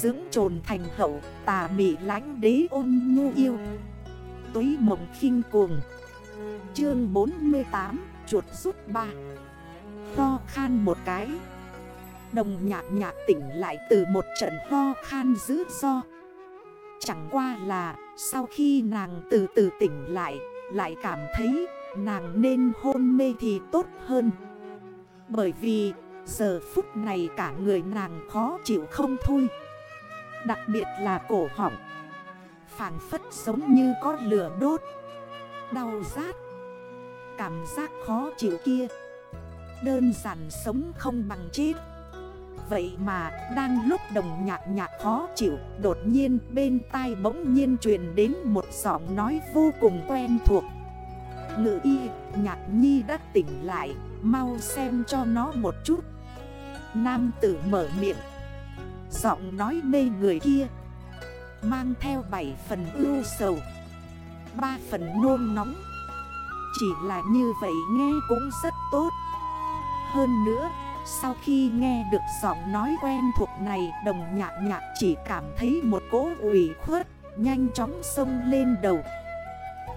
Dưỡng trồn thành hậu, tà mị lánh đế ôn nhu yêu. Túy mộng khinh cuồng. Chương 48 Chuột rút ba. Ho khan một cái. Đồng nhạc nhạc tỉnh lại từ một trận ho khan dữ do. Chẳng qua là sau khi nàng từ từ tỉnh lại Lại cảm thấy nàng nên hôn mê thì tốt hơn. Bởi vì giờ phút này cả người nàng khó chịu không thôi. Đặc biệt là cổ họng. Phản phất giống như có lửa đốt. Đau rát. Cảm giác khó chịu kia. Đơn giản sống không bằng chết. Vậy mà, đang lúc đồng nhạc nhạc khó chịu, Đột nhiên bên tai bỗng nhiên truyền đến một giọng nói vô cùng quen thuộc. Ngự y, nhạc nhi đã tỉnh lại, Mau xem cho nó một chút. Nam tử mở miệng. Giọng nói mê người kia. Mang theo 7 phần ưu sầu 3 phần nôn nóng. Chỉ là như vậy nghe cũng rất tốt. Hơn nữa, Sau khi nghe được giọng nói quen thuộc này, Đồng nhạc nhạc chỉ cảm thấy một cỗ ủy khuất, Nhanh chóng sông lên đầu.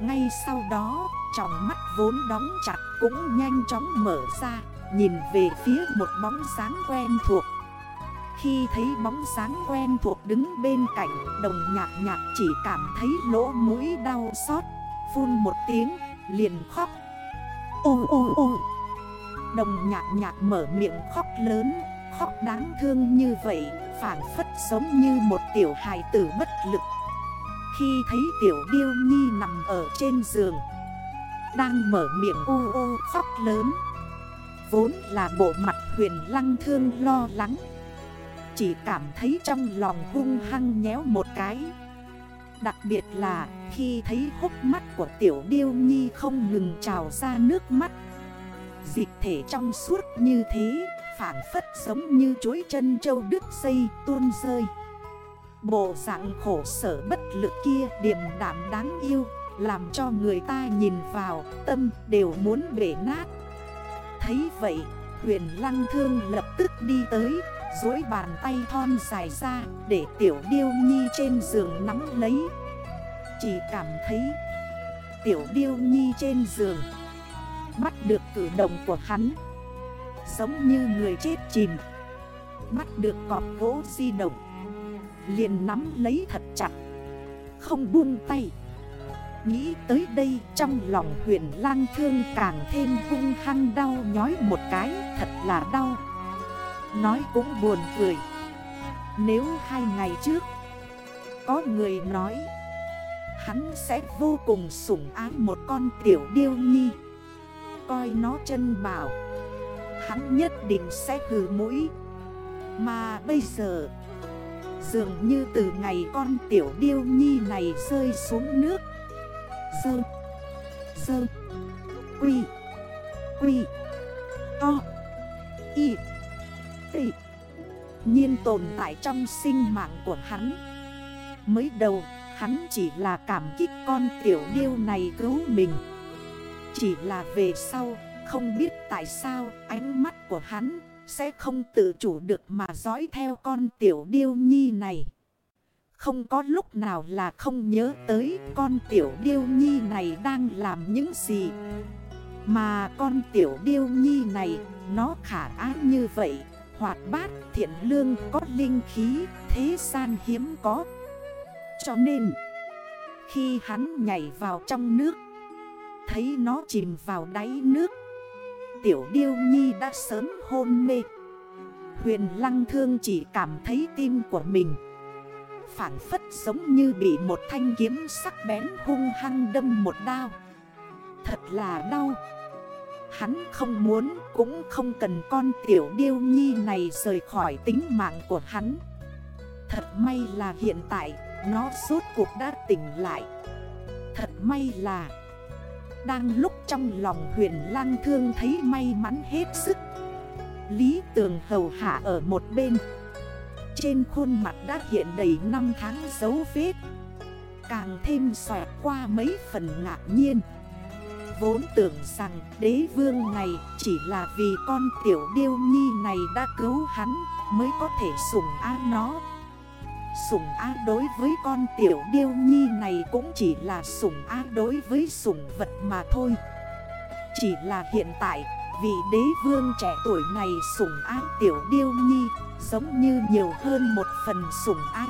Ngay sau đó Trọng mắt vốn đóng chặt cũng nhanh chóng mở ra, Nhìn về phía một bóng sáng quen thuộc khi thấy bóng sáng quen thuộc đứng bên cạnh, Đồng nhạc nhạc chỉ cảm thấy lỗ mũi đau xót. Phun một tiếng, liền khóc. Ô ô ô. Đồng nhạc nhạc mở miệng khóc lớn, Khóc đáng thương như vậy Phản phất giống như một tiểu hài tử bất lực. Khi thấy tiểu điêu nhi nằm ở trên giường, Đang mở miệng ô ô khóc lớn. Vốn là bộ mặt huyền lăng thương lo lắng chỉ cảm thấy trong lòng hung hăng nhéo một cái. Đặc biệt là khi thấy hốc mắt của tiểu điêu nhi không ngừng trào ra nước mắt. Dịch thể trong suốt như thế Phản phất giống như chuối chân châu đứt dây tuôn rơi. Bộ dạng khổ sở bất lực kia điềm đảm đáng yêu, Làm cho người ta nhìn vào, tâm đều muốn bể nát. Thấy vậy, huyền lăng thương lập tức đi tới. Dối bàn tay thon dài ra để tiểu điêu nhi trên giường nắm lấy. Chỉ cảm thấy tiểu điêu nhi trên giường Bắt được cử động của hắn Giống như người chết chìm. Bắt được cọp gỗ di động, Liền nắm lấy thật chặt, Không buông tay. Nghĩ tới đây trong lòng huyền lang thương càng thêm hung hăng đau nhói một cái, Thật là đau. Nói cũng buồn cười. Nếu hai ngày trước, Có người nói, Hắn sẽ vô cùng sủng ái một con tiểu điêu nhi. Coi nó chân bảo, Hắn nhất định sẽ hừ mũi. Mà bây giờ, Dường như từ ngày con tiểu điêu nhi này rơi xuống nước. Dơ Dơ, Quy Quy, To, Y. Tị nhiên tồn tại trong sinh mạng của hắn. Mới đầu, hắn chỉ là cảm kích con tiểu điêu này cứu mình. Chỉ là về sau, không biết tại sao ánh mắt của hắn sẽ không tự chủ được mà dõi theo con tiểu điêu nhi này. Không có lúc nào là không nhớ tới con tiểu điêu nhi này đang làm những gì. Mà con tiểu điêu nhi này, nó khả ác như vậy. Hoạt bát, thiện lương, có linh khí, thế gian hiếm có. Cho nên Khi hắn nhảy vào trong nước Thấy nó chìm vào đáy nước Tiểu Điêu Nhi đã sớm hôn mê. Huyền Lăng Thương chỉ cảm thấy tim của mình Phản phất giống như bị một thanh kiếm sắc bén hung hăng đâm một đao. Thật là đau. Hắn không muốn, cũng không cần con tiểu điêu nhi này rời khỏi tính mạng của hắn. Thật may là hiện tại, nó suốt cuộc đã tỉnh lại. Thật may là, Đang lúc trong lòng huyền lang thương thấy may mắn hết sức. Lý tường hầu hạ ở một bên. Trên khuôn mặt đã hiện đầy năm tháng dấu vết. Càng thêm xòe qua mấy phần ngạc nhiên. Vốn tưởng rằng đế vương này chỉ là vì con tiểu điêu nhi này đã cứu hắn mới có thể sủng á nó. Sủng á đối với con tiểu điêu nhi này cũng chỉ là sủng á đối với sủng vật mà thôi. Chỉ là hiện tại vị đế vương trẻ tuổi này sủng ái tiểu điêu nhi, Giống như nhiều hơn một phần sủng ái.